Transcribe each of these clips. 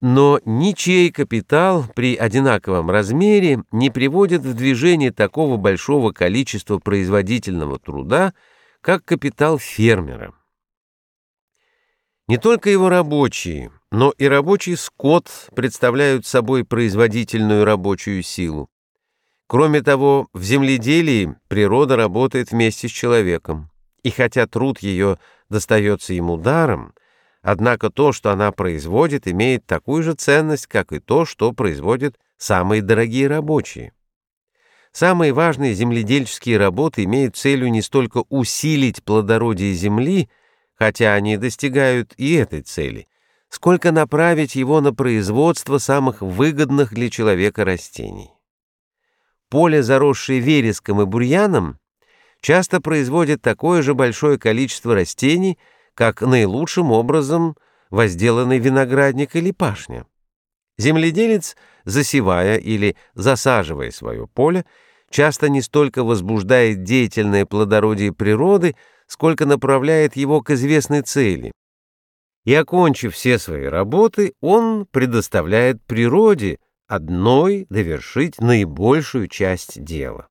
Но ничей капитал при одинаковом размере не приводит в движение такого большого количества производительного труда, как капитал фермера. Не только его рабочие, но и рабочий скот представляют собой производительную рабочую силу. Кроме того, в земледелии природа работает вместе с человеком, и хотя труд ее достается ему даром, однако то, что она производит, имеет такую же ценность, как и то, что производят самые дорогие рабочие. Самые важные земледельческие работы имеют целью не столько усилить плодородие земли, хотя они достигают и этой цели, сколько направить его на производство самых выгодных для человека растений. Поле, заросшее вереском и бурьяном, часто производит такое же большое количество растений, как наилучшим образом возделанный виноградник или пашня. Земледелец, засевая или засаживая свое поле, часто не столько возбуждает деятельное плодородие природы, сколько направляет его к известной цели. И, окончив все свои работы, он предоставляет природе одной довершить наибольшую часть дела.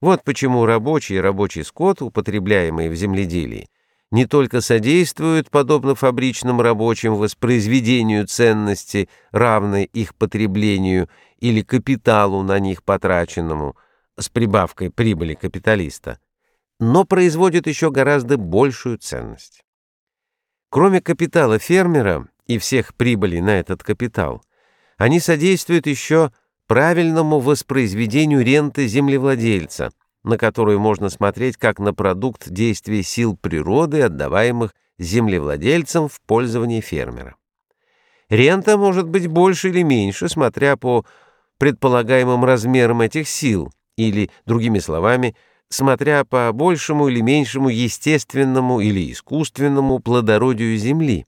Вот почему рабочий и рабочий скот, употребляемые в земледелии, не только содействуют, подобно фабричным рабочим, воспроизведению ценности, равной их потреблению или капиталу на них потраченному, с прибавкой прибыли капиталиста, но производит еще гораздо большую ценность. Кроме капитала фермера и всех прибылей на этот капитал, они содействуют еще правильному воспроизведению ренты землевладельца, на которую можно смотреть как на продукт действия сил природы, отдаваемых землевладельцам в пользование фермера. Рента может быть больше или меньше, смотря по предполагаемым размерам этих сил, или, другими словами, смотря по большему или меньшему естественному или искусственному плодородию земли.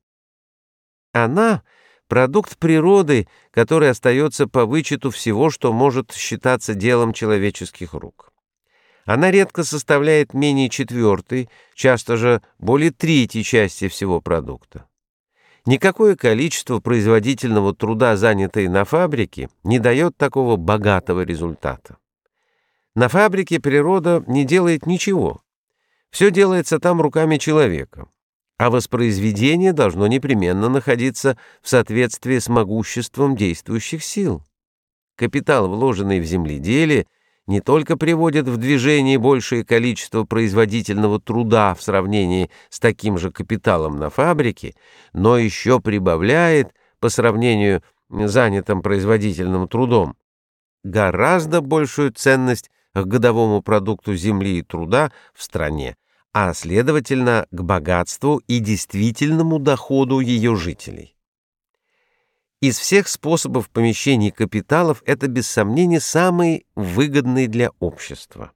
Она — продукт природы, который остается по вычету всего, что может считаться делом человеческих рук. Она редко составляет менее четвертой, часто же более третьей части всего продукта. Никакое количество производительного труда, занятое на фабрике, не дает такого богатого результата. На фабрике природа не делает ничего. Все делается там руками человека. А воспроизведение должно непременно находиться в соответствии с могуществом действующих сил. Капитал, вложенный в земледелие, не только приводит в движение большее количество производительного труда в сравнении с таким же капиталом на фабрике, но еще прибавляет, по сравнению с занятым производительным трудом, гораздо большую ценность к годовому продукту земли и труда в стране, а, следовательно, к богатству и действительному доходу ее жителей. Из всех способов помещения капиталов это без сомнения самый выгодный для общества.